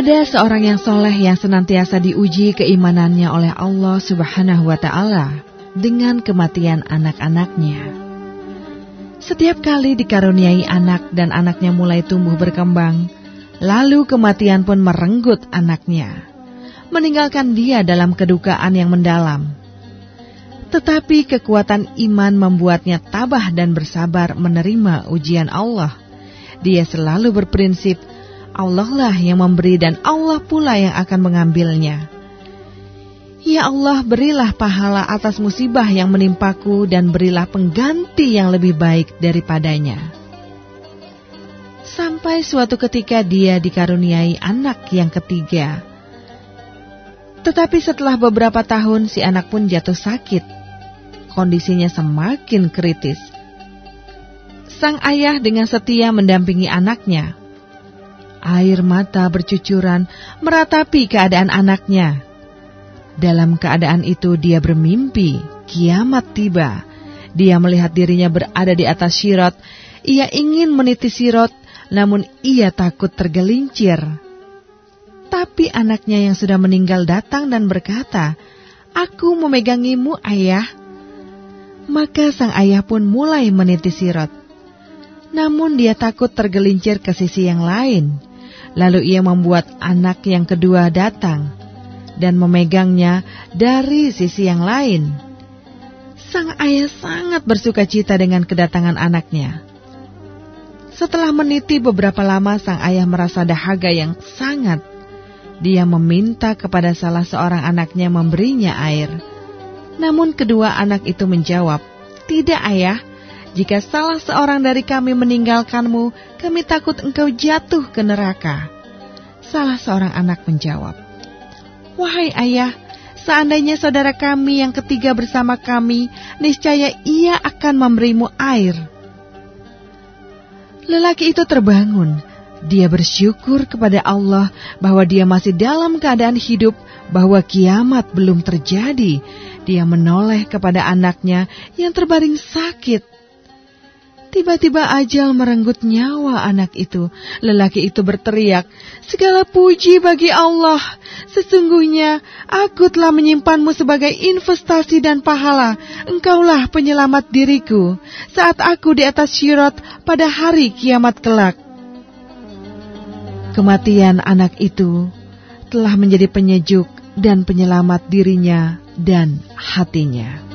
Ada seorang yang soleh yang senantiasa diuji keimanannya oleh Allah Subhanahu wa Ta'ala dengan kematian anak-anaknya. Setiap kali dikaruniai anak dan anaknya mulai tumbuh berkembang, lalu kematian pun merenggut anaknya, meninggalkan dia dalam kedukaan yang mendalam. Tetapi kekuatan iman membuatnya tabah dan bersabar menerima ujian Allah. Dia selalu berprinsip, Allah lah yang memberi dan Allah pula yang akan mengambilnya. Ya Allah, berilah pahala atas musibah yang menimpaku dan berilah pengganti yang lebih baik daripadanya. Sampai suatu ketika dia dikaruniai anak yang ketiga. Tetapi setelah beberapa tahun si anak pun jatuh sakit kondisinya semakin kritis. Sang ayah dengan setia mendampingi anaknya. Air mata bercucuran meratapi keadaan anaknya. Dalam keadaan itu dia bermimpi, kiamat tiba. Dia melihat dirinya berada di atas sirot. Ia ingin meniti sirot, namun ia takut tergelincir. Tapi anaknya yang sudah meninggal datang dan berkata, Aku memegangimu ayah. Maka sang ayah pun mulai meniti sirot. Namun dia takut tergelincir ke sisi yang lain. Lalu ia membuat anak yang kedua datang dan memegangnya dari sisi yang lain. Sang ayah sangat bersuka cita dengan kedatangan anaknya. Setelah meniti beberapa lama, sang ayah merasa dahaga yang sangat. Dia meminta kepada salah seorang anaknya memberinya air. Namun kedua anak itu menjawab, Tidak ayah, jika salah seorang dari kami meninggalkanmu, kami takut engkau jatuh ke neraka. Salah seorang anak menjawab, Wahai ayah, seandainya saudara kami yang ketiga bersama kami, niscaya ia akan memberimu air. Lelaki itu terbangun. Dia bersyukur kepada Allah bahwa dia masih dalam keadaan hidup, bahwa kiamat belum terjadi, dia menoleh kepada anaknya yang terbaring sakit. Tiba-tiba ajal merenggut nyawa anak itu. Lelaki itu berteriak, Segala puji bagi Allah. Sesungguhnya aku telah menyimpanmu sebagai investasi dan pahala. Engkaulah penyelamat diriku saat aku di atas syirat pada hari kiamat kelak. Kematian anak itu telah menjadi penyejuk dan penyelamat dirinya dan hatinya.